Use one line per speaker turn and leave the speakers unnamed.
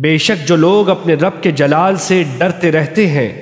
بے شک جو لوگ اپنے رب کے جلال سے ڈرتے رہتے ہیں